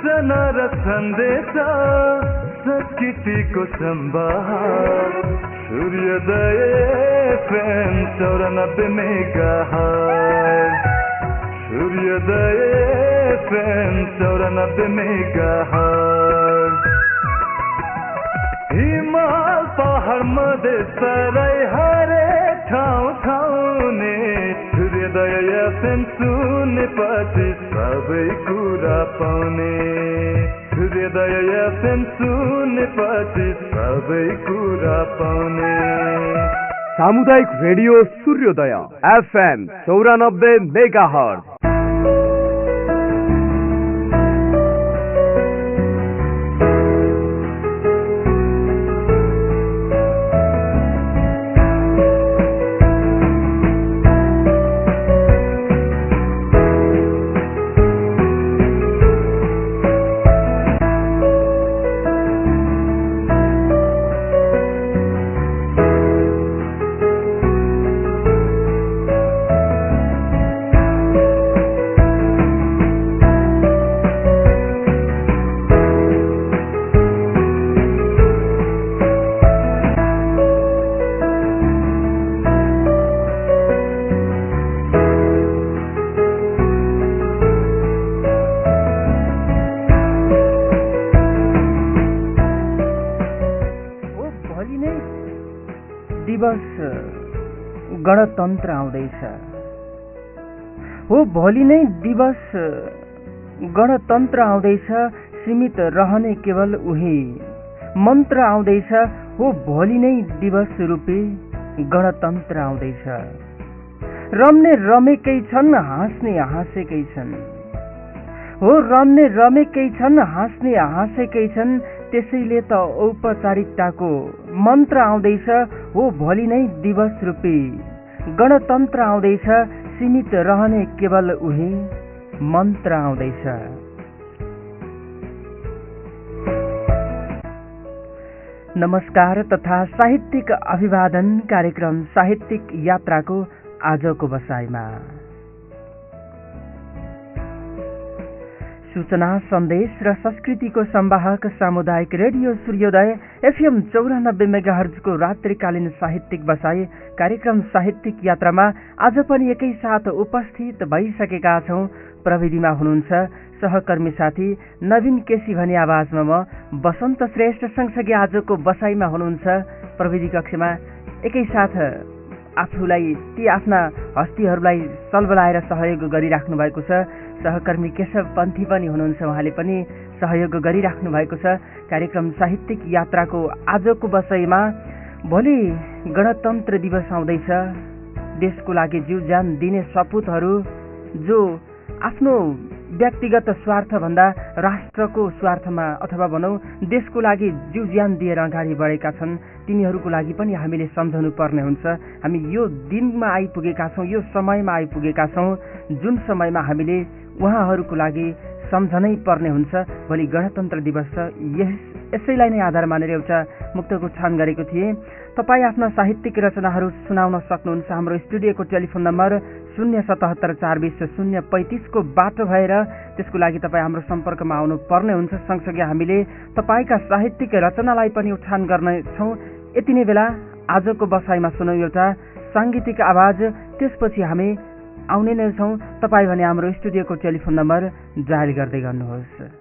सूचना र सन्देश संस्कृतिको सम्भार सूर्योदय एफएम चौरानब्बे मेगा सूर्योदय एफएम चौरानब्बे मेगा हिमाल पहाड मधेस तराई हरेक ठाउँ ठाउँने सूर्योदय एफएम सुनेपछि सबै कुरा पाउने। सामुदायिक रेडियो सूर्योदय एफएम चौरानब्बे मेगा हो भोलि नै दिवस गणतन्त्र आउँदैछ सीमित रहने केवल उही। मन्त्र आउँदैछ हो भोलि नै दिवस रूपी गणतन्त्र आउँदैछ। रम्ने रमेकै छन् हाँस्ने हाँसेकै छन्। हो रम्ने रमेकै छन् हाँस्ने हाँसेकै छन् त्यसैले त औपचारिकताको मन्त्र आउँदैछ हो भोलि नै दिवस रूपी गणतन्त्र आउँदैछ सीमित रहने केवल उही मन्त्र आउँदैछ। नमस्कार तथा साहित्यिक अभिवादन कार्यक्रम साहित्यिक यात्राको आजको बसाइमा। सूचना सन्देश र संस्कृतिको सम्वाहक सामुदायिक रेडियो सूर्योदय एफएम चौरानब्बे मेगाहर्जको रात्रिकालीन साहित्यिक बसाई कार्यक्रम साहित्यिक यात्रामा आज पनि एकैसाथ उपस्थित भइसकेका छौँ। प्रविधिमा हुनुहुन्छ सहकर्मी साथी नवीन केसी भने आवाजमा म बसन्त श्रेष्ठ सँगसँगै आजको बसाइमा हुनुहुन्छ प्रविधि कक्षमा एकैसाथ आफूलाई ती आफ्ना हस्तीहरूलाई सलबलाएर सहयोग गरिराख्नु भएको छ। सहकर्मी केशव पन्थी पनि हुनुहुन्छ उहाँले पनि सहयोग गरिराख्नु भएको छ। कार्यक्रम साहित्यिक यात्राको आजको बसाइमा भोलि गणतन्त्र दिवस आउँदैछ। देशको लागि जीव ज्यान दिने सपुतहरू जो आफ्नो व्यक्तिगत स्वार्थभन्दा राष्ट्रको स्वार्थमा अथवा भनौँ देशको लागि जीव ज्यान दिएर अगाडि बढेका छन्। तिनीहरूको लागि पनि हामीले सम्झनु पर्ने हुन्छ। हामी यो दिनमा आइपुगेका छौँ यो समयमा आइपुगेका छौँ जुन समयमा हामीले उहाँहरूको लागि सम्झनै पर्ने हुन्छ। भोलि गणतन्त्र दिवस यस यसैलाई नै आधार मानेर एउटा मुक्तको छान गरेको थिएँ। तपाईँ आफ्ना साहित्यिक रचनाहरू सुनाउन सक्नुहुन्छ। हाम्रो स्टुडियोको टेलिफोन नम्बर शून्य सतहत्तर चार बिस शून्य पैँतिसको बाटो भएर त्यसको लागि तपाईँ हाम्रो सम्पर्कमा आउनु पर्ने हुन्छ। सँगसँगै हामीले तपाईँका साहित्यिक रचनालाई पनि उठान गर्नेछौँ। यति नै बेला आजको बसाइमा सुनौ एउटा साङ्गीतिक आवाज। त्यसपछि हामी आउने नै छौँ। तपाईँ भने हाम्रो स्टुडियोको टेलिफोन नम्बर जारी गर्दै गर्नुहोस्।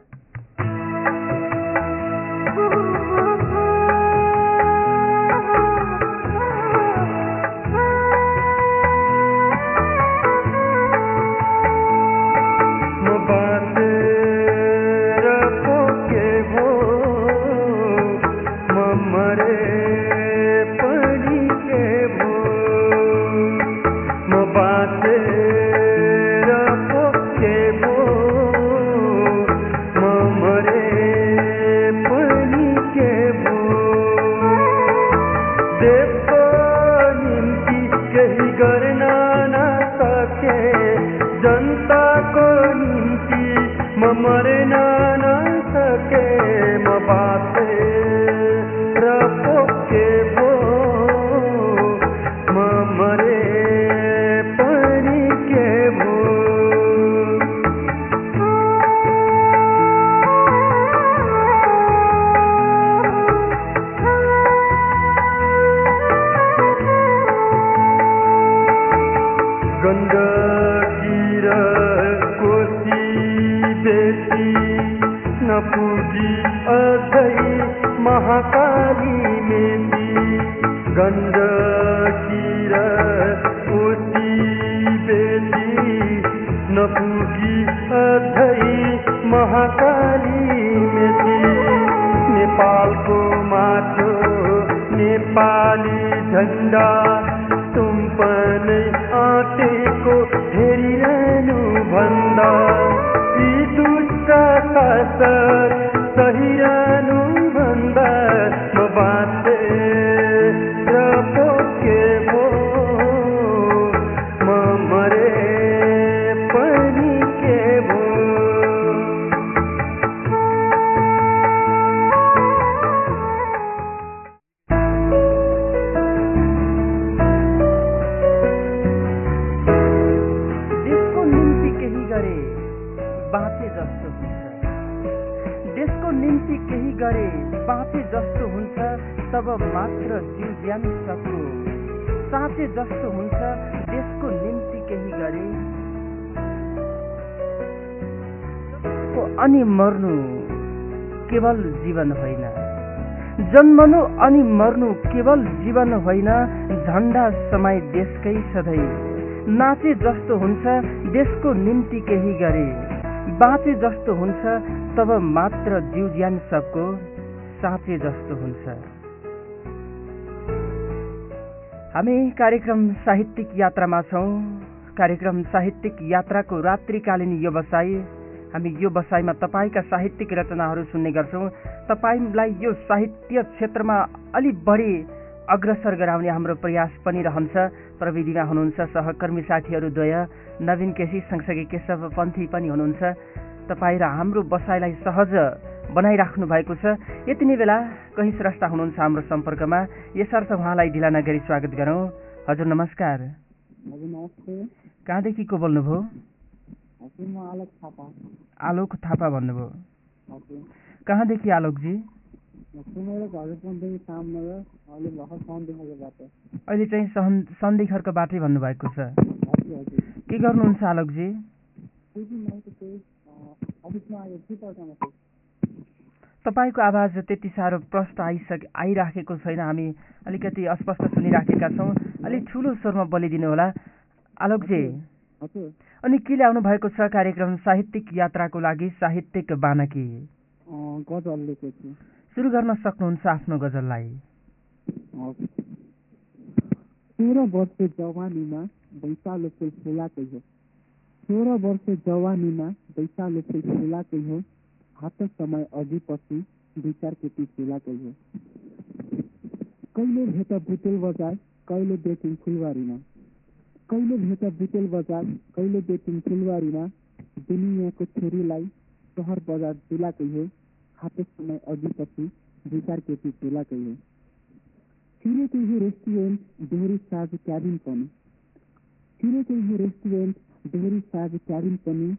हस सही जस्तो हुन्छ देशको निम्ति केही गरे। अनि मर्नु केवल जीवन होइन। जन्मनु अनि मर्नु केवल जीवन होइन झन्डा समय देशकै सधैँ। नाचे जस्तो हुन्छ देशको निम्ति केही गरे। बाँचे जस्तो हुन्छ तब मात्र जिउ ज्यान सबको साँचे जस्तो हुन्छ। हामी कार्यक्रम साहित्यिक यात्रामा छौँ। कार्यक्रम साहित्यिक यात्राको रात्रिकालीन व्यवसाय हामी यो बसाइमा तपाईँका साहित्यिक रचनाहरू सुन्ने गर्छौँ। तपाईँलाई यो साहित्य क्षेत्रमा अलि बढी अग्रसर गराउने हाम्रो प्रयास पनि रहन्छ। प्रविधिमा हुनुहुन्छ सहकर्मी साथीहरू द्वय नवीन केसी सँगसँगै केशव पन्थी पनि हुनुहुन्छ। तपाईँ र हाम्रो बसाइलाई सहज बनाइराख्नु भएको छ। यति नै बेला कहीँ स्रष्टा हुनुहुन्छ हाम्रो सम्पर्कमा। यसर्थ उहाँलाई ढिला नगरी स्वागत गरौँ। हजुर नमस्कार। कहाँदेखि को बोल्नुभयो? आलोक थापा। भन्नुभयो। कहाँदेखि आलोकजी? अहिले चाहिँ सहन सन्धिखरको बाटै भन्नुभएको छ। के गर्नुहुन्छ आलोकजी? तपाईँको आवाज त्यति साह्रो प्रष्ट आइसक आइराखेको छैन हामी। अलिकति अस्पष्ट सुनिराखेका छौँ। अलिक ठुलो स्वरमा बोलिदिनु होला। आलोकजी अनि के ल्याउनु भएको छ कार्यक्रम साहित्यिक यात्राको लागि? साहित्यिक बानकी सुरु गर्न सक्नुहुन्छ आफ्नो गजललाई। सोह्र वर्ष जवानीमा वैशालो फुल फुलाकै हो। सोह्र वर्ष जवानीमा वैशालो फुल फुलाकै हो। हात समय अघि पछि दुई चार केटी फुलाकै हो कहिले भेट बुटेल बजार कहिले देखिन फुलबारीमा। कहिले भेट बुटेल बजार कहिले देखिन फुलबारीमा। दुनियाँको छोरीलाई सहर बजार डुलाकै हो हात समय अघि पछि दुई चार केटी फुलाकै हो छिरेकै हो रेस्टुरेन्ट दोहोरी साज क्याबिन पनि। छिरेकै हो रेस्टुरेन्ट दोहोरी साज क्याबिन पनि।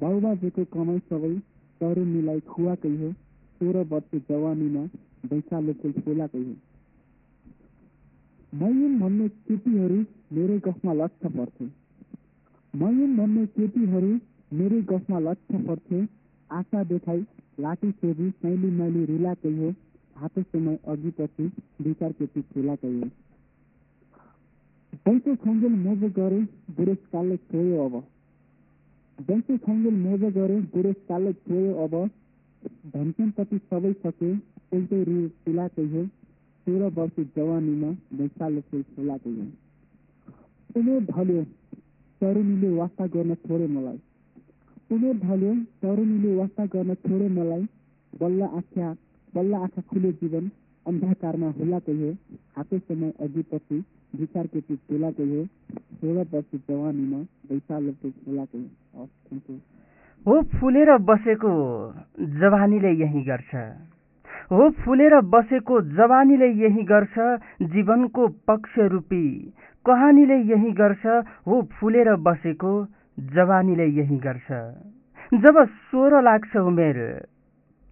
बाउबाजेको कमाइ सबै तरु मिलाई खुवाकै हो सोह्र वर्ष जवानीमा फुल फुलाकै हो। मयुम भन्ने केटीहरू मेरै गफमा लक्ष्य पर्थे मयुम भन्ने केटीहरू मेरै गफमा लक्ष्य पर्थे आशा देखाई लाठी सोझी मैली मैली रुलाकै हो। हात समय अघि पछि दुई चार केटी फुलाकै हो। बैंके खङ्गेल मोज गरे बुढेसकालले छोयो अब बैंके खङ्गेल मोज गरे बुढेसकालले छोयो अब। धनसम्पत्ति सबै सके उल्टै रु फुलाकै हो। सोह्र वर्ष जवानीमा वैशालो फुल फुलाकै हो। उमेर ढल्यो तरुणीले वास्ता गर्न छोडे मलाई। उमेर ढल्यो तरुणीले वास्ता गर्न छोडे मलाई। बल्ल आँखा बल्ल आँखा खुले जीवन अन्धकारमा हुलाकै हो। हातै समय अघि पछि विचार केटी फुलाकै हो। सोह्र वर्ष जवानीमा वैशालो फुल फुलाकै हो। हो फुलेर बसेको जवानीले यही गर्छ। हो फुलेर बसेको जवानीले यही गर्छ जीवनको पक्ष रूपी कहानीले यही गर्छ हो फुलेर बसेको जवानीले यही गर्छ। जब सोह्र लाग्छ उमेर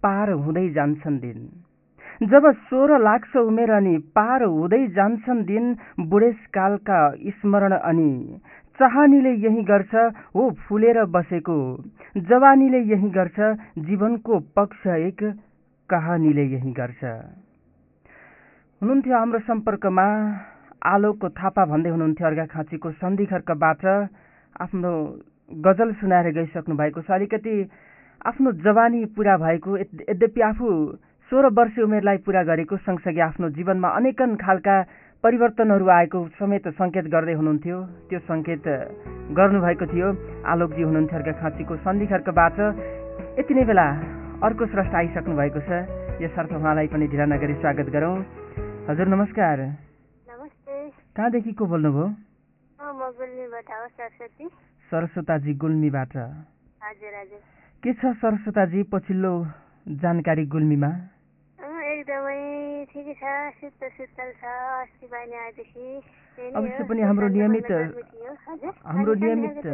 पार हुँदै जान्छन् दिन। जब सोह्र लाग्छ उमेर अनि पार हुँदै जान्छन् दिन बुढेसकालका स्मरण अनि चाहनीले यही गर्छ हो फुलेर बसेको जवानीले यही गर्छ जीवनको पक्ष एक कहानीले यही गर्छ। हुनुहुन्थ्यो हाम्रो सम्पर्कमा आलोकको थापा भन्दै हुनुहुन्थ्यो अर्घाखाँचीको सन्धि खर्कबाट आफ्नो गजल सुनाएर गइसक्नु भएको छ। अलिकति आफ्नो जवानी पुरा भएको यद्यपि आफू सोह्र वर्ष उमेरलाई पुरा गरेको सँगसँगै आफ्नो जीवनमा अनेकन खालका परिवर्तनहरू आएको समेत सङ्केत गर्दै हुनुहुन्थ्यो। त्यो सङ्केत गर्नुभएको थियो। आलोकजी हुनुहुन्थ्यो अर्का खाँचीको सन्धि खर्कबाट यति नै बेला अर्को स्रष्टा आइसक्नु भएको छ। यसर्थ उहाँलाई पनि ढिला नगरी स्वागत गरौँ। हजुर नमस्कार। नमस्ते। कहाँदेखि को बोल्नुभयो? म गुल्मीबाट हो सरस्वती। सरस्वताजी गुल्मीबाट। के छ सरस्वताजी पछिल्लो जानकारी गुल्मीमा? एकदमै ठिकै छ शीतल शीतल छ अस्ति बिहान आएदेखि अवश्य पनि हाम्रो नियमित हाम्रो नियमित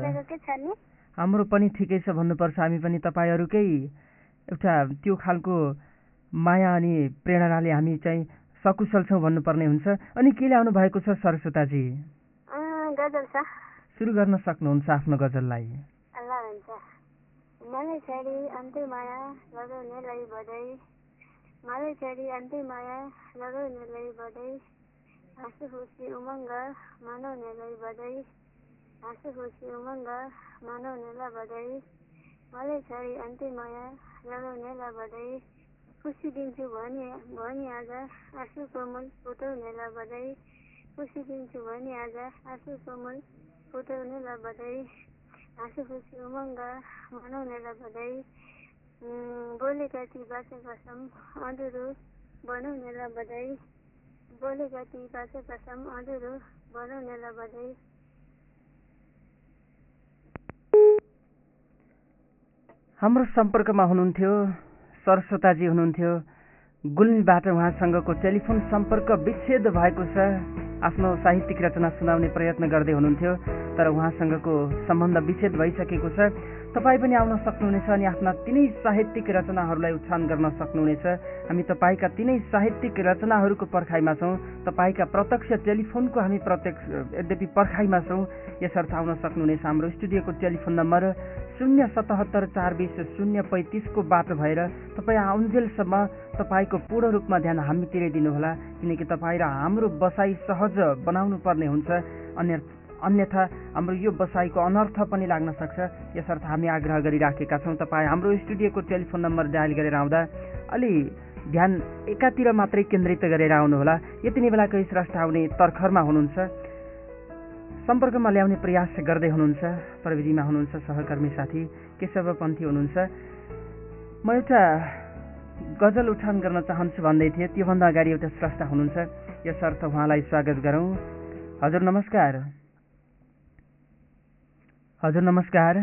हाम्रो पनि ठिकै छ भन्नुपर्छ हामी पनि तपाईँहरूकै एउटा त्यो खालको माया अनि प्रेरणाले हामी चाहिँ सकुशल छौँ भन्नुपर्ने हुन्छ। अनि के ल्याउनु भएको छ सरस्वताजी? सुरु गर्न सक्नुहुन्छ आफ्नो गजललाई। मलाई छाडी अन्तै माया लगाउनेलाई बधाई हाँसु खुसी उमङ्ग मनाउनेलाई बधाई हाँसु खुसी उमङ्ग मनाउनेलाई बधाई मलाई छाडी अन्तै माया लगाउनेलाई बधाई खुसी दिन्छु भने भनी आज आँसु कोमल फुटाउनेलाई बधाई खुसी दिन्छु भने आज आँसु कोमल फुटाउनेलाई बधाई हाँसु खुसी उमङ्ग मनाउनेलाई बधाई बोलेका ती कसम अधुरो बधाई। बोलेका ती कसम अधुरो बधाई। हाम्रो सम्पर्कमा हुनुहुन्थ्यो सरस्वताजी हुनुहुन्थ्यो। गुल्मीबाट उहाँसँगको टेलिफोन सम्पर्क विच्छेद भएको छ। आफ्नो साहित्यिक रचना सुनाउने प्रयत्न गर्दै हुनुहुन्थ्यो तर उहाँसँगको सम्बन्ध विच्छेद भइसकेको छ। तपाईँ पनि आउन सक्नुहुनेछ अनि आफ्ना तिनै साहित्यिक रचनाहरूलाई उत्थान गर्न सक्नुहुनेछ। हामी तपाईँका तिनै साहित्यिक रचनाहरूको पर्खाइमा छौँ। तपाईँका प्रत्यक्ष टेलिफोनको हामी प्रत्यक्ष यद्यपि पर्खाइमा छौँ। यसर्थ आउन सक्नुहुनेछ हाम्रो स्टुडियोको टेलिफोन नम्बर शून्य सतहत्तर चार बिस शून्य पैँतिसको बाटो भएर तपाईँ आउन्जेलसम्म तपाईँको पूर्ण रूपमा ध्यान हामीतिरै दिनुहोला। किनकि तपाईँ र हाम्रो बसाइ सहज बनाउनु पर्ने हुन्छ। अन्य अन्यथा हाम्रो यो बसाइको अनर्थ पनि लाग्न सक्छ। यसर्थ हामी आग्रह गरिराखेका छौँ। तपाईँ हाम्रो स्टुडियोको टेलिफोन नम्बर डायल गरेर आउँदा अलि ध्यान एकातिर मात्रै केन्द्रित गरेर आउनुहोला। यति नै बेलाको स्रष्टा आउने तर्खरमा हुनुहुन्छ। सम्पर्कमा ल्याउने प्रयास गर्दै हुनुहुन्छ। प्रविधिमा हुनुहुन्छ सहकर्मी साथी केशव पन्थी हुनुहुन्छ। म एउटा गजल उठान गर्न चाहन्छु भन्दै थिएँ। त्योभन्दा अगाडि एउटा स्रष्टा हुनुहुन्छ। यसर्थ उहाँलाई स्वागत गरौँ। हजुर नमस्कार। हजुर नमस्कार।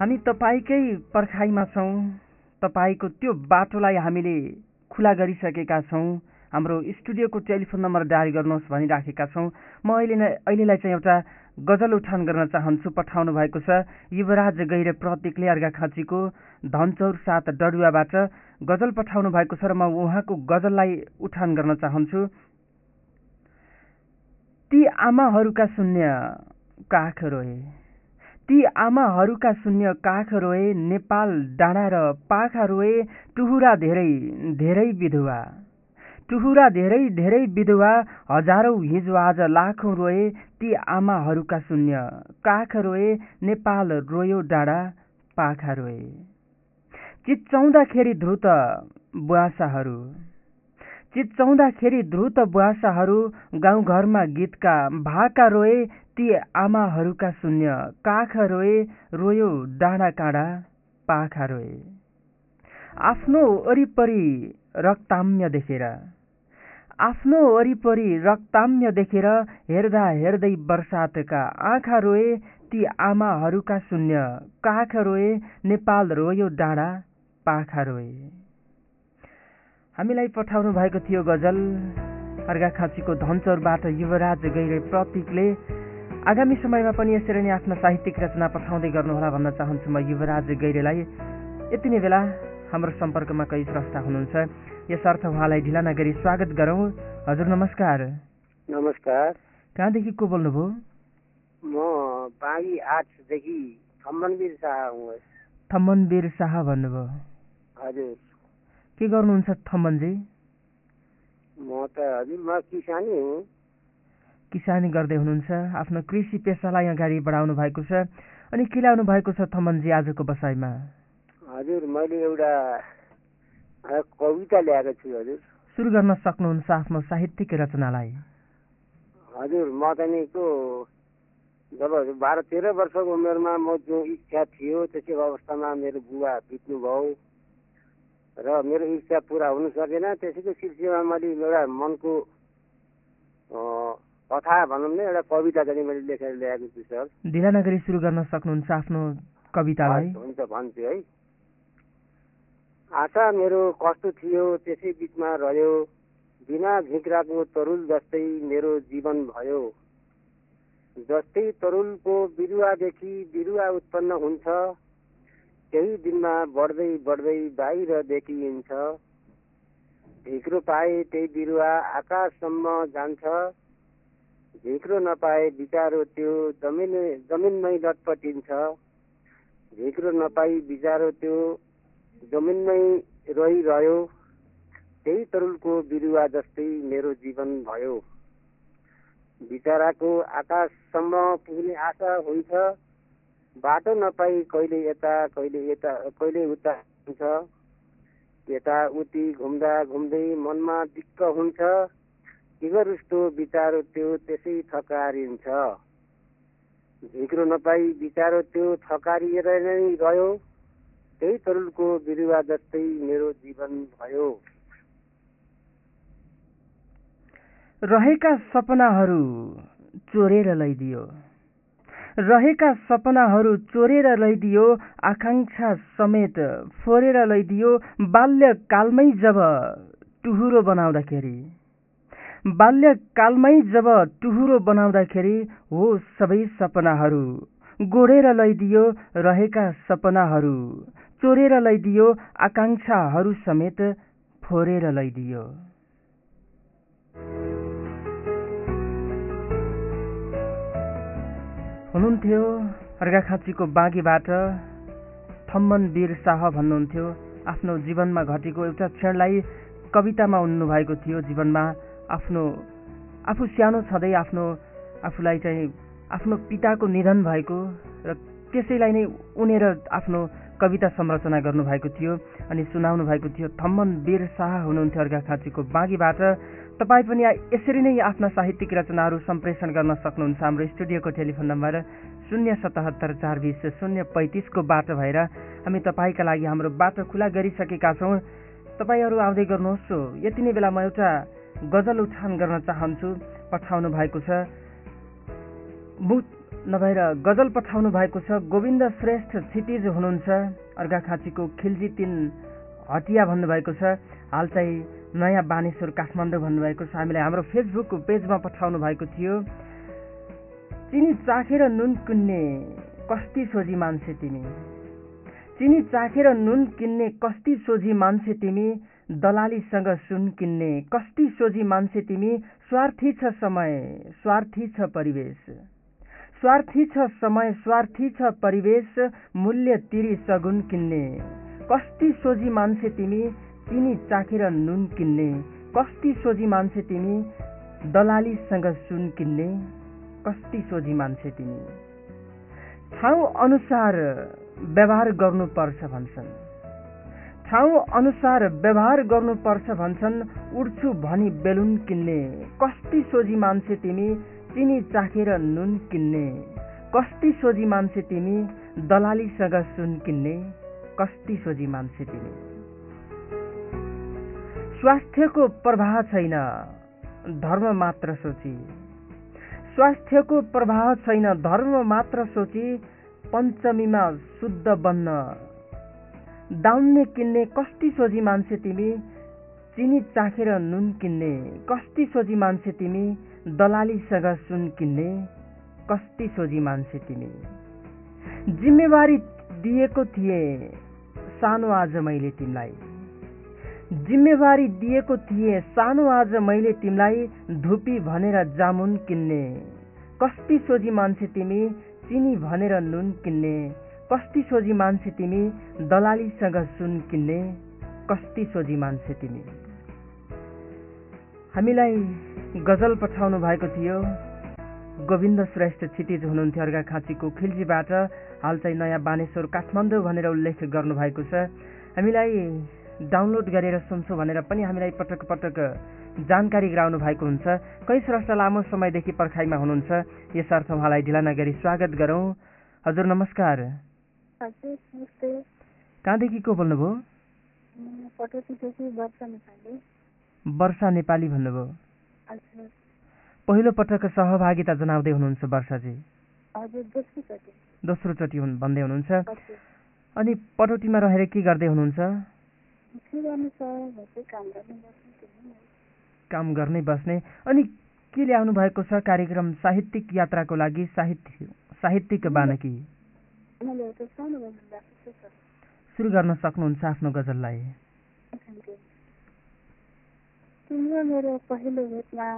हामी तपाईँकै पर्खाइमा छौँ। तपाईँको त्यो बाटोलाई हामीले खुला गरिसकेका छौँ। हाम्रो स्टुडियोको टेलिफोन नम्बर डायल गर्नुहोस् भनिराखेका छौँ। म अहिले अहिलेलाई चाहिँ एउटा गजल उठान गर्न चाहन्छु। पठाउनु भएको छ युवराज गैरे प्रतीकले अर्घाखाँचीको धनचौर सात डडुवाबाट। गजल पठाउनु भएको छ र म उहाँको गजललाई उठान गर्न चाहन्छु। ती आमाहरूका शून्य काख रोए। ती आमाहरूका शून्य काख रोए नेपाल डाँडा र पाखा रोए टुहुरा धेरै धेरै विधुवा। टुहुरा धेरै धेरै विधुवा हजारौँ हिजो आज लाखौँ रोए ती आमाहरूका शून्य काख रोए नेपाल रोयो डाँडा पाखा रोए। चिच्चाउँदाखेरि ध्रुत बुवासाहरू। चिच्चाउँदाखेरि ध्रुत बुवासाहरू गाउँघरमा गीतका भाका रोए ती आमाहरूका शून्य काख रोए रोयो डाँडा काँडा पाखा रोए। आफ्नो वरिपरि रक्ताम्य देखेर आफ्नो वरिपरि रक्ताम्य देखेर हेर्दा हेर्दै बर्सातका आँखा रोए ती आमाहरूका शून्य काख रोए नेपाल रोयो डाँडा पाखा रोए। हामीलाई पठाउनु भएको थियो गजल। अर्घाखाँचीको धनचौरबाट युवराज गैरे प्रतीकले। आगामी समयमा पनि यसरी नै आफ्ना साहित्यिक रचना पठाउँदै गर्नुहोला भन्न चाहन्छु म युवराज गैरेलाई। यति नै बेला हाम्रो सम्पर्कमा कही स्रष्टा हुनुहुन्छ। यसर्थ उहाँलाई ढिला नगरी स्वागत गरौँ। हजुर नमस्कार। नमस्कार। कहाँदेखि को बोल्नुभयो? म बाँगी आर्ट्सदेखि खम्बनवीर शाह थम्मनवीर शाह भन्नुभयो। हजुर। के गर्नुहुन्छ थम्मनजी? म त हजुर म किसानी हुँ। किसानी गर्दै हुनुहुन्छ। आफ्नो कृषि पेसालाई अगाडि बढाउनु भएको छ अनि के ल्याउनु भएको छ थम्मनजी आजको बसाइमा। हजुर मैले एउटा कविता ल्याएको छु हजुर। सुरु गर्न सक्नुहुन्छ आफ्नो साहित्यिक रचनालाई। हजुर म तपाईँको जब बाह्र तेह्र वर्षको उमेरमा म जो इच्छा थियो त्यसै अवस्थामा मेरो बुवा बित्नुभयो र मेरो इच्छा पुरा हुन सकेन। त्यसैको सिलसिलामा मैले एउटा मनको कथा भनौँ न एउटा कविता चाहिँ मैले लेखेर ल्याएको छु सर। ढिला नगरी सुरु गर्न सक्नुहुन्छ आफ्नो कवितालाई? हुन्छ भन्छु है। आशा मेरो कस्तो थियो त्यसै बिचमा रह्यो। बिना झिक्राको तरुल जस्तै मेरो जीवन भयो। जस्तै तरुलको बिरुवादेखि बिरुवा उत्पन्न हुन्छ केही दिनमा बढ्दै बढ्दै बाहिर देखिन्छ झिक्रो पाए त्यही बिरुवा आकाशसम्म जान्छ। झिक्रो नपाए बिचारो त्यो जमिन जमिनमै लटपटिन्छ। झिक्रो नपाई बिचारो त्यो जमिनमै रहिरह्यो त्यही तरुलको बिरुवा जस्तै मेरो जीवन भयो। बिचराको आकाशसम्म पुग्ने आशा हुन्छ। बाटो नपाई कहिले यता कहिले यता कहिले उता हुन्छ। यता उति घुम्दा घुम्दै मनमा दिक्क हुन्छ। इगरुस्तो बिचारो त्यो त्यसै थकारिन्छ। झिक्रो नपाई बिचारो त्यो थकारिएर नै रह्यो त्यही तरुलको बिरुवा जस्तै मेरो जीवन भयो। रहेका सपनाहरू चोरेर लैदियो। रहेका सपनाहरू चोरेर लैदियो आकाङ्क्षा समेत फोरेर लैदियो बाल्यकालमै जब टुहुरो बनाउँदाखेरि। बाल्यकालमै जब टुहुरो बनाउँदाखेरि हो सबै सपनाहरू। गोडेर लैदियो रहेका सपनाहरू चोरेर लैदियो आकाङ्क्षाहरू समेत फोरेर लैदियो। हुनुहुन्थ्यो। अर्घाखाँचीको बाँकीबाट थम्मन वीर शाह भन्नुहुन्थ्यो। आफ्नो जीवनमा घटेको एउटा क्षणलाई कवितामा उन्नु भएको थियो जीवनमा। आफ्नो आफू सानो छँदै आफ्नो आफूलाई चाहिँ आफ्नो पिताको निधन भएको र त्यसैलाई नै उनेर आफ्नो कविता संरचना गर्नुभएको थियो। अनि सुनाउनु भएको थियो थम्मन वीर शाह हुनुहुन्थ्यो अर्घाखाँचीको बाँकीबाट तपाईँ पनि यसरी नै आफ्ना साहित्यिक रचनाहरू सम्प्रेषण गर्न सक्नुहुन्छ। हाम्रो स्टुडियोको टेलिफोन नम्बर शून्य सतहत्तर चार बिस शून्य पैँतिसको बाटो भएर हामी तपाईँका लागि हाम्रो बाटो खुला गरिसकेका छौँ। तपाईँहरू आउँदै गर्नुहोस्। यति नै बेला म एउटा गजल उठान गर्न चाहन्छु। पठाउनु भएको छ। मुख नभएर गजल पठाउनु भएको छ। गोविन्द श्रेष्ठ क्षितिज हुनुहुन्छ। अर्घाखाँचीको खिल्जी तिन हटिया भन्नुभएको छ। हाल चाहिँ नयाँ बानेश्वर काठमाडौँ भन्नुभएको छ। हामीलाई हाम्रो फेसबुक पेजमा पठाउनु भएको थियो। चिनी चाखेर नुन किन्ने कस्ती सोझी मान्छे तिमी। चिनी चाखेर नुन किन्ने कस्ती सोझी मान्छे तिमी। दलालीसँग सुन किन्ने कस्ती सोझी मान्छे तिमी। स्वार्थी छ समय स्वार्थी छ परिवेश। स्वार्थी छ समय स्वार्थी छ परिवेश। मूल्य तिरी सगुन किन्ने कस्ती सोझी मान्छे तिमी। चिनी चाखेर नुन किन्ने। कस्ती सोझी मान्छे तिमी दलालीसँग सुन किन्ने। कस्ती सोझी मान्छे तिमी। ठाउँ अनुसार व्यवहार गर्नुपर्छ भन्छन्। ठाउँ अनुसार व्यवहार गर्नुपर्छ भन्छन् उड्छु भनी बेलुन किन्ने। कस्ती सोझी मान्छे तिमी चिनी चाखेर नुन किन्ने। कस्ती सोझी मान्छे तिमी दलालीसँग सुन किन्ने। कस्ती सोझी मान्छे तिमी। स्वास्थ्यको प्रवाह छैन। धर्म मात्र सोची। स्वास्थ्यको प्रवाह छैन। धर्म मात्र सोची पञ्चमीमा शुद्ध बन्न। दाउन्ने किन्ने कस्ती सोझी मान्छे तिमी चिनी चाखेर नुन किन्ने कस्ती सोझी मान्छे तिमी दलालीसँग सुन किन्ने कस्ती सोझी मान्छे तिमी। जिम्मेवारी दिएको थिए सानो आज मैले तिमीलाई। जिम्मेवारी दिएको थिएँ। सानो आज मैले तिमीलाई धुपी भनेर जामुन किन्ने। कस्ती सोझी मान्छे तिमी चिनी भनेर नुन किन्ने। कस्ती सोझी मान्छे तिमी दलालीसँग सुन किन्ने। कस्ती सोझी मान्छे तिमी। हामीलाई गजल पठाउनु भएको थियो। गोविन्द श्रेष्ठ क्षितिज हुनुहुन्थ्यो अर्घा खाँचीको खिल्जीबाट। हाल चाहिँ नयाँ बानेश्वर काठमाडौँ भनेर उल्लेख गर्नुभएको छ। हामीलाई डाउनलोड गरेर सुन्छौँ भनेर पनि हामीलाई पटक पटक जानकारी गराउनु भएको हुन्छ। कहीँ श्रेष्ठ लामो समयदेखि पर्खाइमा हुनुहुन्छ? यसर्थ उहाँलाई ढिला नगरी स्वागत गरौँ। हजुर नमस्कार। कहाँदेखि को बोल्नुभयो? वर्षा नेपाली। भन्नुभयो। पहिलो पटक सहभागिता जनाउँदै हुनुहुन्छ वर्षाजी। दोस्रोचोटि भन्दै हुनुहुन्छ। अनि पटौटीमा रहेर के गर्दै हुनुहुन्छ? काम गर्नु बस्नु। अनि के ल्याउनु भएको छ कार्यक्रम साहित्यिक यात्राको लागि? साहित्य साहित्यिक बानकी। सर गर्न सक्नुहुन्छ आफ्नो गजललाई। तिम्रो मेरो पहिलो भेटमा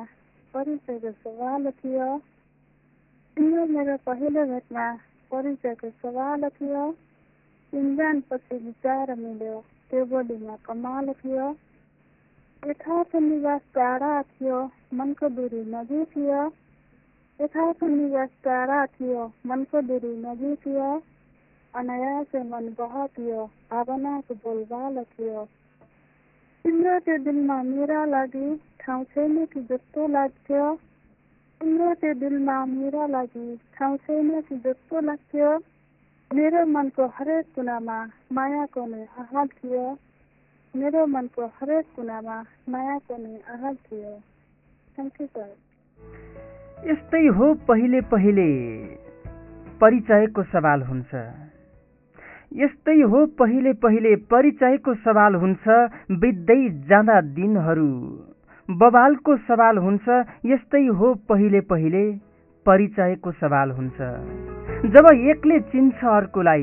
परिचयको सवाल थियो। तिम्रो मेरो पहिलो भेटमा परिचयको सवाल थियो। इन्जानपछि विचार मिल्यो। त्यो बोलीमा कमाल थियो यथार्थ निवास टाढा थियो मनको दूरी नजिक थियो यथार्थ निवास टाढा थियो मनको दूरी नजिक थियो अनायास मन बहकियो भावनाको बोलबाल थियो तिम्रो त्यो दिलमा मेरा लागि ठाउँ छैन कि जस्तो लाग्थ्यो तिम्रो त्यो दिलमा मेरा लागि ठाउँ छैन कि जस्तो लाग्थ्यो मेरो मनको हरेक कुनामा मायाको नै आहाल थियो। मेरो मनको हरेक कुनामा मायाको नै आहाल थियो। थ्याङ्क यू सर यस्तै हो पहिले पहिले। परिचयको सवाल हुन्छ। यस्तै हो पहिले पहिले परिचयको सवाल हुन्छ बित्दै जाँदा दिनहरू। बबालको सवाल हुन्छ यस्तै हो पहिले पहिले परिचयको सवाल हुन्छ। जब एकले चिन्छ अर्कोलाई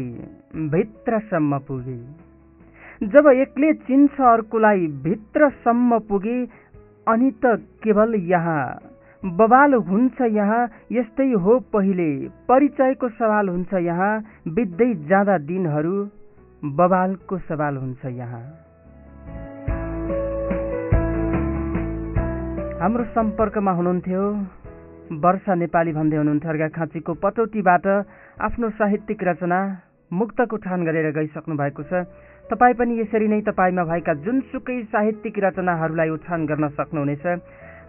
भित्रसम्म पुगे। जब एक्लै चिन्छ अर्कोलाई भित्रसम्म पुगे अनि त केवल यहाँ बवाल हुन्छ यहाँ यस्तै हो पहिले परिचयको सवाल हुन्छ यहाँ बित्दै जाँदा दिनहरू बवालको सवाल हुन्छ यहाँ। हाम्रो सम्पर्कमा हुनुहुन्थ्यो वर्षा नेपाली भन्दै हुनुहुन्थ्यो अर्घाखाँचीको पटौटीबाट आफ्नो साहित्यिक रचना मुक्तक उठान गरेर गइसक्नु भएको छ। तपाईँ पनि यसरी नै तपाईँमा भएका जुनसुकै साहित्यिक रचनाहरूलाई उठान गर्न सक्नुहुनेछ।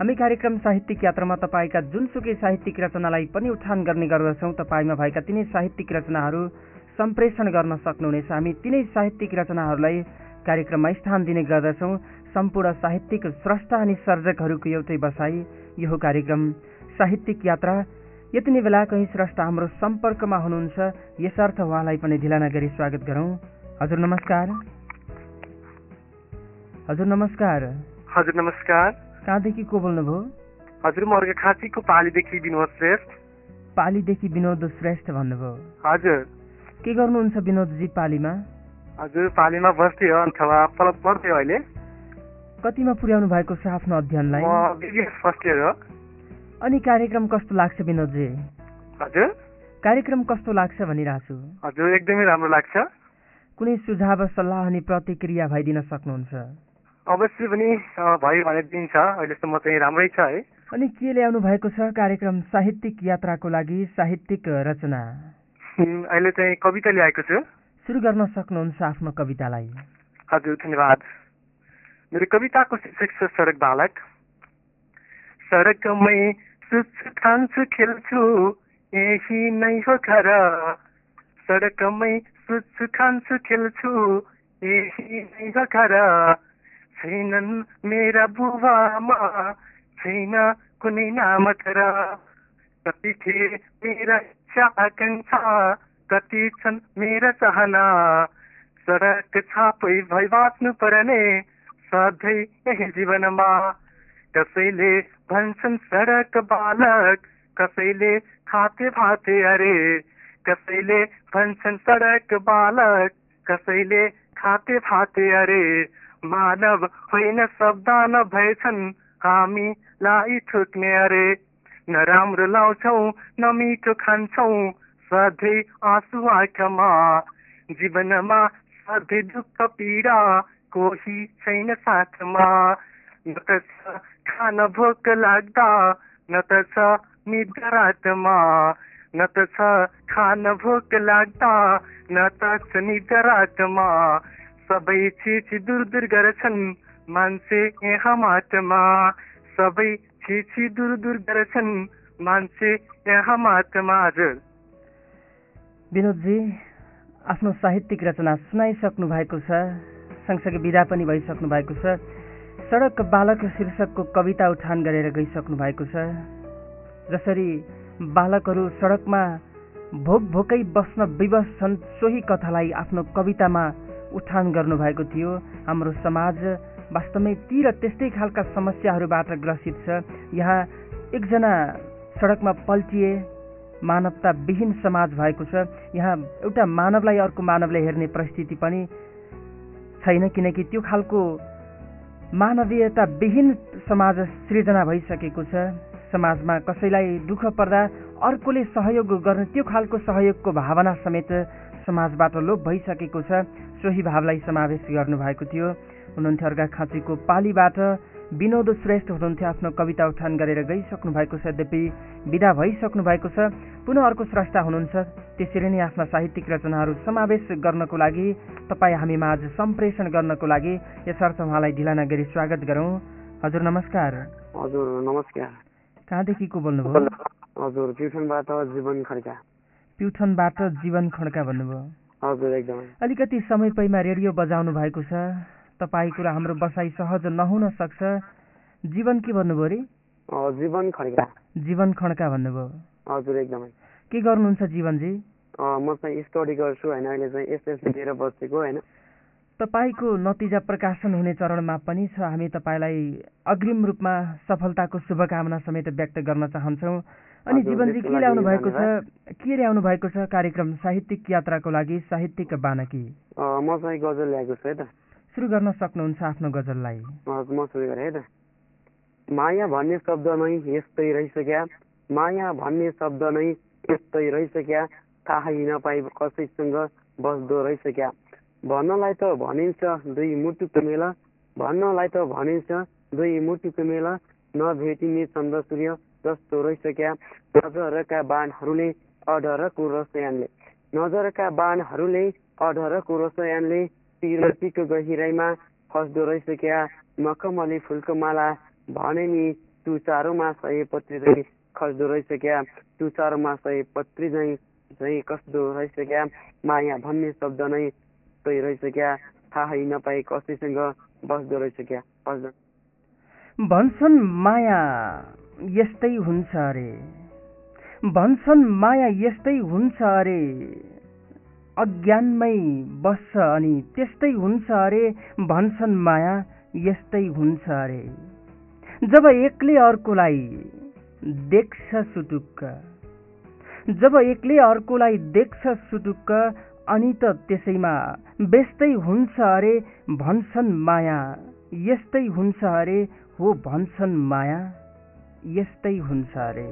हामी कार्यक्रम साहित्यिक यात्रामा तपाईँका जुनसुकै साहित्यिक रचनालाई पनि उठान गर्ने गर्दछौँ। तपाईँमा भएका तिनै साहित्यिक रचनाहरू सम्प्रेषण गर्न सक्नुहुनेछ। हामी तिनै साहित्यिक रचनाहरूलाई कार्यक्रममा स्थान दिने गर्दछौँ। सम्पूर्ण साहित्यिक स्रष्टा अनि सर्जकहरूको एउटै बसाई। यो कार्यक्रम साहित्यिक यात्रा यति नै बेला कहीँ स्रष्टा हाम्रो सम्पर्कमा हुनुहुन्छ। यसर्थ उहाँलाई पनि ढिला नगरी स्वागत गरौँ। हजुर नमस्कार। हजुर नमस्कार। हजुर नमस्कार। कहाँदेखि को बोल्नुभयो? हजुर म अर्को खाँचीको पालीदेखि विनोद श्रेष्ठ। पालीदेखि विनोद श्रेष्ठ भन्नुभयो। हजुर। के गर्नुहुन्छ विनोदजी पालीमा? हजुर पालीमा बस्थ्यो अथवा पलक पढ्थ्यो अहिले। कतिमा पुर्याउनु भएको छ आफ्नो अध्ययनलाई? फर्स्ट इयर हो। अनि कार्यक्रम कस्तो लाग्छ विनोदजी? हजुर। कार्यक्रम कस्तो लाग्छ भनिरहेको छु हजुर एकदमै राम्रो लाग्छ। कुनै सुझाव सल्लाह अनि प्रतिक्रिया भइदिन सक्नुहुन्छ? अवश्य पनि भयो भने दिन्छ अहिलेसम्म चाहिँ राम्रै छ है। अनि के ल्याउनु भएको छ कार्यक्रम साहित्यिक यात्राको लागि साहित्यिक रचना? अहिले चाहिँ कविता ल्याएको छु। सुरु गर्न सक्नुहुन्छ आफ्नो कवितालाई। हजुर धन्यवाद। मेरो कविताको शीर्षक छ सडक बालक। सडकमै सुत्छु खान्छु खेल्छु यही नै हो घर सडकमै सुत्छु खान्छु खेल्छु यही नै हो घर छैनन् मेरा बुबामा छैन कुनै नाम तर कति थिए मेरा इच्छा आकाङ्क्षा कति छन् मेरा चाहना सडक छापै भई बाँच्नु पर्ने सधैँ यही जीवनमा कसैले भन्छन् सडक बालक कसैले खाते भाते अरे कसैले भन्छन् सडक बालक कसैले खाते फाते अरे। मानव होइन शब्द नभएछन् हामीलाई ठुक्ने अरे। नराम्रो लाउँछौ नमिठो खान्छौ सधैँ आँसु आँखामा। जीवनमा सधैँ दुःख पीडा कोही छैन साथमा। खान भोक लाग्दा न त छ निद्रा रातमा न त छ खान भोक लाग्दा न त छ निद्रा रातमा सबै छिछि दूर दूर गर्छन् मान्छे यहाँ माटमा सबै छिछि दूर दूर गर्छन् मान्छे यहाँ माटमा हजुर विनोदजी आफ्नो साहित्यिक रचना सुनाइसक्नु भएको छ। सँगसँगै विदा पनि भइसक्नु भएको छ। सडक बालक शीर्षकको कविता उठान गरेर गइसक्नु भएको छ। जसरी बालकहरू सडकमा भोक भोकै बस्न विवश छन् सोही कथालाई आफ्नो कवितामा उठान गर्नुभएको थियो। हाम्रो समाज वास्तवमै ती र त्यस्तै खालका समस्याहरूबाट ग्रसित छ। यहाँ एकजना सडकमा पल्टिए मानवताविहीन समाज भएको छ। यहाँ एउटा मानवलाई अर्को मानवले हेर्ने परिस्थिति पनि छैन किनकि त्यो खालको मानवीयता विहीन समाज सृजना भइसकेको छ। समाजमा कसैलाई दुःख पर्दा अर्कोले सहयोग गर्ने त्यो खालको सहयोगको भावना समेत समाजबाट लोप भइसकेको छ। सोही भावलाई समावेश गर्नुभएको थियो। हुनुहुन्थ्यो अर्का खाँचीको पालीबाट विनोद श्रेष्ठ हुनुहुन्थ्यो आफ्नो कविता उठान गरेर गइसक्नु भएको छ। यद्यपि विदा भइसक्नु भएको छ पुनः अर्को स्रष्टा हुनुहुन्छ। त्यसरी नै आफ्ना साहित्यिक रचनाहरू समावेश गर्नको लागि तपाईँ हामी माझ सम्प्रेषण गर्नको लागि यसर्थ उहाँलाई ढिला नगरी स्वागत गरौँ। हजुर नमस्कार। हजुर नमस्कार। कहाँदेखिको बोल्नुभयो? हजुर ट्युसनबाट जीवन खड्का। प्युठनबाट जीवन खड्का भन्नुभयो। हजुर एकदमै। अलिकति समय पैमा रेडियो बजाउनु भएको छ। तपाईँको र हाम्रो बसाइ सहज नहुन सक्छ। जीवन के भन्नुभयो अरे? जीवन खड्का। जीवन खड्का भन्नुभयो। हजुर एकदमै। के गर्नुहुन्छ जीवनजी? म चाहिँ स्टडी गर्छु होइन अहिले चाहिँ एसएससी दिएर बसेको होइन। तपाईँको नतिजा प्रकाशन हुने चरणमा पनि छ। हामी तपाईँलाई अग्रिम रूपमा सफलताको शुभकामना समेत व्यक्त गर्न चाहन्छौँ। अनि जीवनजी के ल्याउनु भएको छ? के ल्याउनु भएको छ? कार्यक्रम साहित्यिक यात्राको लागि साहित्यिक बानकी। म चाहिँ गजल ल्याएको छु है त। सुरु गर्न सक्नुहुन्छ आफ्नो गजललाई। म सुरु गरेँ है त। माया भन्ने शब्द नै यस्तै रहेछ माया भन्ने शब्द नै यस्तै रहेछ थाहै नपाई कसैसँग बस्दो रहेछ क्या भन्नलाई त भनिन्छ दुई मुटुको मेला। भन्नलाई त भनिन्छ दुई मुटुको मेला। नभेटिने चन्द्र सूर्य जस्तो रहेछ क्या नजरका बाणहरूले अडरको रसयानले। नजरका बाणहरूले अडरको रसयानले तिरतीको गहिराइमा खस्दो रहेछ क्या मखमली फुलको माला भने नि तु चारोमा सय पत्री झै खस्दो रहेछ क्या तु चारोमा सय पत्री झै झै कस्दो क्या माया भन्ने शब्द नै त्यही रहेछ क्या थाहै नपाई कसैसँग बस्दो रहेछ क्या हजुर भन्छन् माया यस्तै हुन्छ अरे। भन्छन् माया यस्तै हुन्छ अरे। अज्ञानमै बस्छ अनि त्यस्तै हुन्छ अरे भन्छन् माया यस्तै हुन्छ अरे। जब एक्लै अर्कोलाई देख्छ सुटुक्क जब एक्लै अर्कोलाई देख्छ सुटुक्क अनि त त्यसैमा व्यस्तै हुन्छ अरे भन्छन् माया यस्तै हुन्छ अरे हो भन्छन् माया यस्तै हुन्छ अरे।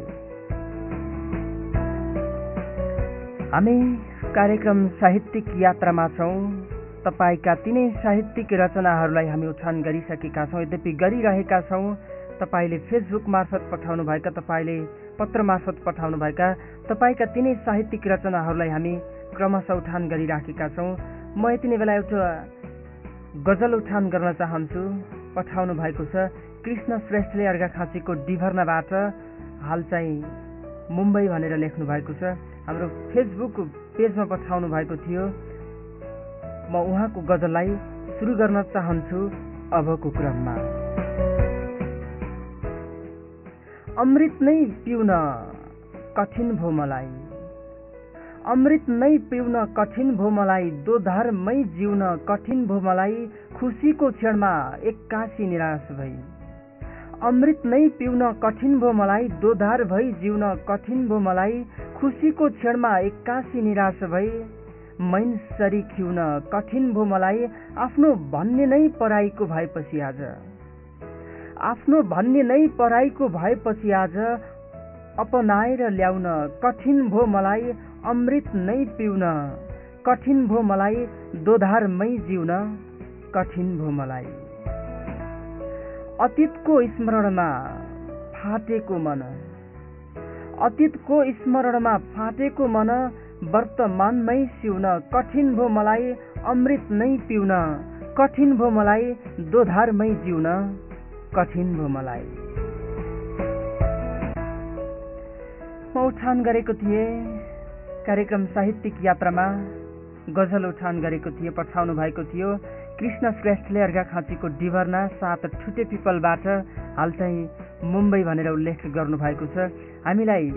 हामी कार्यक्रम साहित्यिक यात्रामा छौँ। तपाईँका तिनै साहित्यिक रचनाहरूलाई हामी उठान गरिसकेका छौँ। यद्यपि गरिरहेका छौँ तपाईँले फेसबुक मार्फत पठाउनुभएका तपाईँले पत्र मार्फत पठाउनुभएका तपाईँका तिनै साहित्यिक रचनाहरूलाई हामी क्रमशः उठान गरिराखेका छौँ। म यति नै बेला एउटा गजल उठान गर्न चाहन्छु। पठाउनु भएको छ कृष्ण श्रेष्ठले अर्घाखाँचीको डिभर्नाबाट। हाल चाहिँ मुम्बई भनेर लेख्नु भएको छ। हाम्रो फेसबुक पेजमा पठाउनु भएको थियो। म उहाँको गजललाई सुरु गर्न चाहन्छु अबको क्रममा। अमृत नै पिउन कठिन भो मलाई। अमृत नै पिउन कठिन भो मलाई। दोधारमै जिउन कठिन भो मलाई। खुसीको क्षणमा एक्कासी निराश भई। अमृत नै पिउन कठिन भो मलाई दोधार भई जिउन कठिन भो मलाई खुसीको क्षणमा एक्कासी निराश भई मैनसरी खिउन कठिन भो मलाई आफ्नो भन्ने नै पराईको भएपछि आज। आफ्नो भन्ने नै पराईको भएपछि आज अपनाएर ल्याउन कठिन भो मलाई अमृत नै पिउन कठिन भो मलाई दोधारमै जिउन कठिन भो मलाई। अतीतको स्मरणमा फाटेको मन। अतीतको स्मरणमा फाटेको मन वर्तमानमै सिउन। कठिन भो मलाई अमृत नै पिउन। कठिन भो मलाई दोधारमै जिउन। कठिन भो मलाई। म उठान गरेको थिएँ कार्यक्रम साहित्यिक यात्रामा। गजल उठान गरेको थिएँ पठाउनु भएको थियो। कृष्ण श्रेष्ठले अर्घाखाँचीको डिभर्ना सात ठुटे पिपलबाट हाल चाहिँ मुम्बई भनेर उल्लेख गर्नुभएको छ। हामीलाई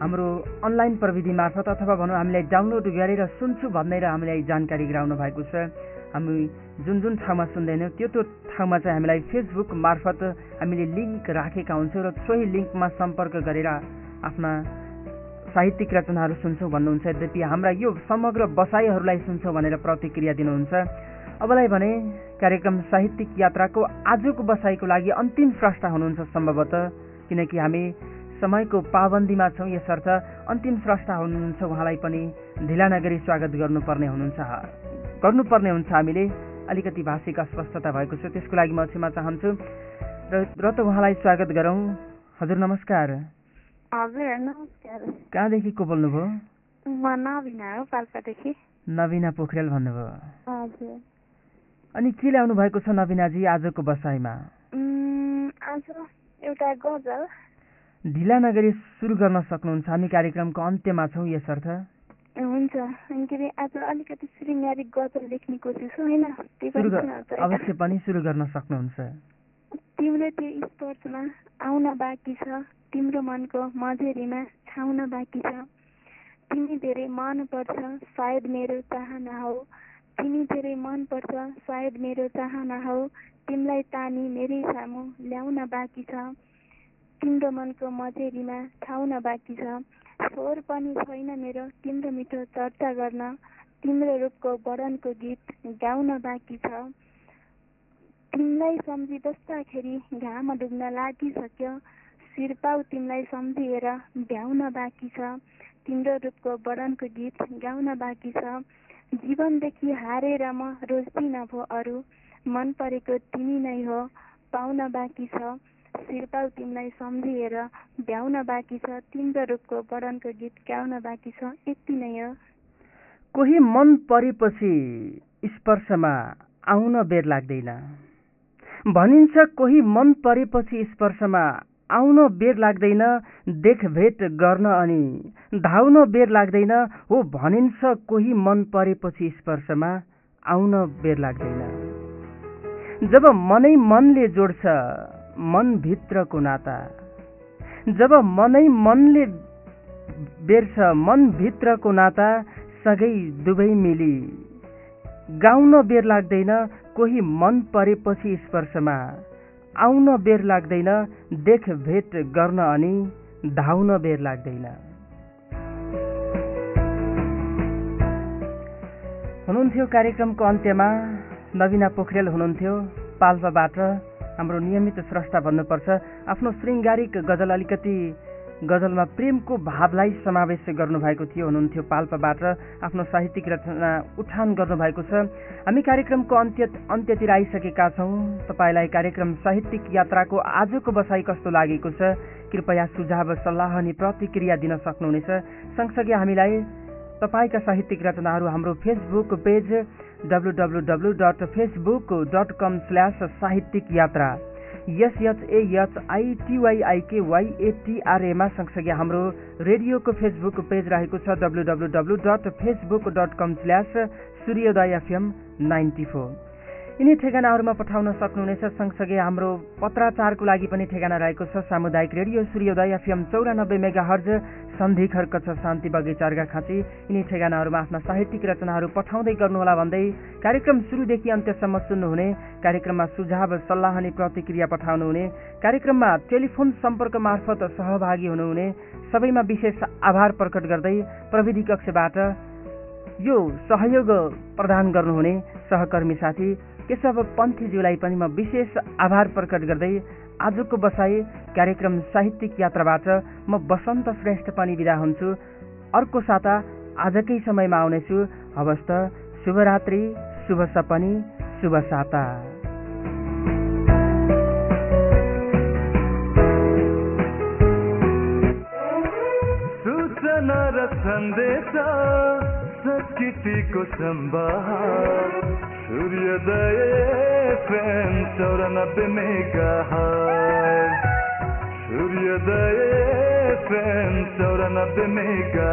हाम्रो अनलाइन प्रविधि मार्फत अथवा भनौँ हामीलाई डाउनलोड गरेर सुन्छु भनेर हामीलाई जानकारी गराउनु भएको छ। हामी जुन जुन ठाउँमा सुन्दैनौँ त्यो त्यो ठाउँमा चाहिँ हामीलाई फेसबुक मार्फत हामीले लिङ्क राखेका हुन्छौँ र सोही लिङ्कमा सम्पर्क गरेर आफ्ना साहित्यिक रचनाहरू सुन्छौँ भन्नुहुन्छ। यद्यपि हाम्रा यो समग्र बसाइहरूलाई सुन्छौँ भनेर प्रतिक्रिया दिनुहुन्छ। अबलाई भने कार्यक्रम साहित्यिक यात्राको आजको बसाइको लागि अन्तिम स्रष्टा हुनुहुन्छ सम्भवतः किनकि हामी समयको पाबन्दीमा छौँ यसर्थ अन्तिम स्रष्टा हुनुहुन्छ। उहाँलाई पनि ढिला नगरी स्वागत गर्नुपर्ने हुनुहुन्छ। गर्नुपर्ने हुन्छ हामीले। अलिकति भाषिक अस्पष्टता भएको छ। त्यसको लागि म क्षमा चाहन्छु। र र त उहाँलाई स्वागत गरौँ। हजुर नमस्कार। हजुर नमस्कार। कहाँदेखि को बोल्नुभयो? नवीना पोखरेल भन्नुभयो। अनि के ल्याउनु भएको छ नवीनाजी आजको बसाइमा? आज एउटा गजल। ढिला नगरी सुरु गर्न सक्नुहुन्छ। हामी कार्यक्रमको अन्त्यमा छौँ यसर्थ। हुन्छ। के अरे आज अलिकति शृङ्गारिक गजल लेख्ने कोसिस होइन। अवश्य पनि सुरु गर्न सक्नुहुन्छ। तिम्रो त्यो स्पर्शमा आउन बाँकी छ। तिम्रो मनको मझेरीमा छाउन बाँकी छ। तिमी धेरै मन पर्छ सायद मेरो चाहना हो। तिमी धेरै मन पर्छ सायद मेरो चाहना हो। तिमीलाई तानी मेरै सामु ल्याउन बाँकी छ। तिम्रो मनको मझेरीमा ठाउन बाँकी छ। स्वर पनि छैन मेरो तिम्रो मिठो चर्चा गर्न। तिम्रो रूपको वर्णनको गीत गाउन बाँकी छ। तिमीलाई सम्झी बस्दाखेरि घाम डुब्न लागिसक्यो। शिरपाउ तिमीलाई सम्झिएर भ्याउन बाँकी छ। तिम्रो रूपको वर्णनको गीत गाउन बाँकी छ। जीवनदेखि हारेर म रोज्दिन भो अरू। मन परेको तिमी नै हो पाउन बाँकी छ। शिरपाउ तिमीलाई सम्झिएर भ्याउन बाँकी छ। तिम्रो रूपको वर्णनको गीत गाउन बाँकी छ। यति नै हो। कोही मन परेपछि स्पर्शमा आउन बेर लाग्दैन। भनिन्छ कोही मन परेपछि स्पर्शमा आउन बेर लाग्दैन देखभेट गर्न अनि धाउन बेर लाग्दैन। हो भनिन्छ कोही मन परेपछि स्पर्शमा आउन बेर लाग्दैन। जब मनै मनले जोड्छ मनभित्रको नाता। जब मनै मनले बेर्छ मनभित्रको नाता सँगै दुवै मिली। गाउन बेर लाग्दैन कोही मन परेपछि स्पर्शमा आउन बेर लाग्दैन देखभेट गर्न अनि धाउन बेर लाग्दैन। हुनुहुन्थ्यो कार्यक्रमको अन्त्यमा नवीना पोखरेल हुनुहुन्थ्यो पाल्पाबाट हाम्रो नियमित स्रष्टा भन्नुपर्छ आफ्नो शृङ्गारिक गजल अलिकति गजलमा प्रेमको भावलाई समावेश गर्नुभएको थियो। हुनुहुन्थ्यो पाल्पाबाट आफ्नो साहित्यिक रचना उठान गर्नुभएको छ। हामी कार्यक्रमको अन्त्य अन्त्यतिर आइसकेका छौँ। तपाईँलाई कार्यक्रम साहित्यिक यात्राको आजको बसाइ कस्तो लागेको छ? कृपया सुझाव सल्लाह अनि प्रतिक्रिया दिन सक्नुहुनेछ। सँगसँगै हामीलाई तपाईँका साहित्यिक रचनाहरू हाम्रो Facebook page W W W dot Facebook dot com slash साहित्यिक यात्रा एसएचएएचआइटिवाइआइके वाइएटिआरएमा सँगसँगै हाम्रो रेडियोको फेसबुक पेज रहेको छ W W W dot Facebook dot com slash Suryodaya FM ninety four. यिनी ठेगानाहरूमा पठाउन सक्नुहुनेछ सँगसँगै हाम्रो पत्राचारको लागि पनि ठेगाना रहेको छ। सामुदायिक रेडियो सूर्योदय एफएम चौरानब्बे मेगा हर्ज सन्धि खर्क छ शान्ति बगैँचा अर्घाखाँची यिनी ठेगानाहरूमा आफ्ना साहित्यिक रचनाहरू पठाउँदै गर्नुहोला भन्दै कार्यक्रम सुरुदेखि अन्त्यसम्म सुन्नुहुने कार्यक्रममा सुझाव सल्लाह अनि प्रतिक्रिया पठाउनुहुने कार्यक्रममा टेलिफोन सम्पर्क मार्फत सहभागी हुनुहुने सबैमा विशेष आभार प्रकट गर्दै प्रविधि कक्षबाट यो सहयोग प्रदान गर्नुहुने सहकर्मी साथी केशव पन्थीज्यूलाई पनि म विशेष आभार प्रकट गर्दै आजको बसाई कार्यक्रम साहित्यिक यात्राबाट म वसन्त श्रेष्ठ पनि विदा हुन्छु। अर्को साता आजकै समयमा आउनेछु। हवस् त शुभरात्रि शुभ सपनी शुभ साता। सन्देश संस्कृतिको सूर्योदय एफएम चौरानब्बे मेगा सूर्योदय एफएम चौरानब्बे मेगा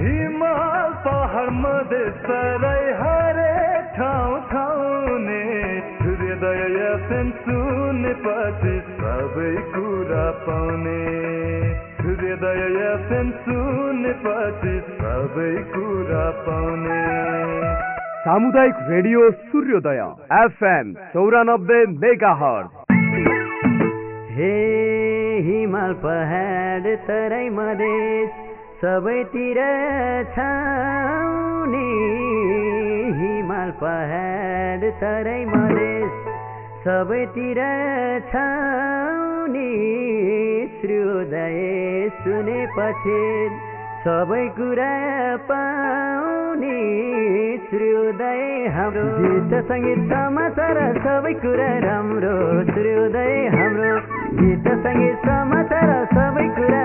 हिमाल पहाड मधेस तराई हरेक ठाउँ ठाउँने सूर्योदय एफएम सुनेपछि सबै कुरा पाउने। सूर्योदय एफएम सुनेपछि सबै कुरा पाउने। सामुदायिक रेडियो सूर्योदय एफएम चौरानब्बे मेगा हे हिमाल पहाड तराई मधेस सबैतिर छाउने। हिमाल पहाड तराई मधेस सबैतिर छाउने। श्रोदय सुनेपछि सबै कुरा पाउने श्रोदय हाम्रो गीत सङ्गीत समाचार सबै कुरा राम्रो श्रोदय हाम्रो। गीत सङ्गीत समाचार सबै कुरा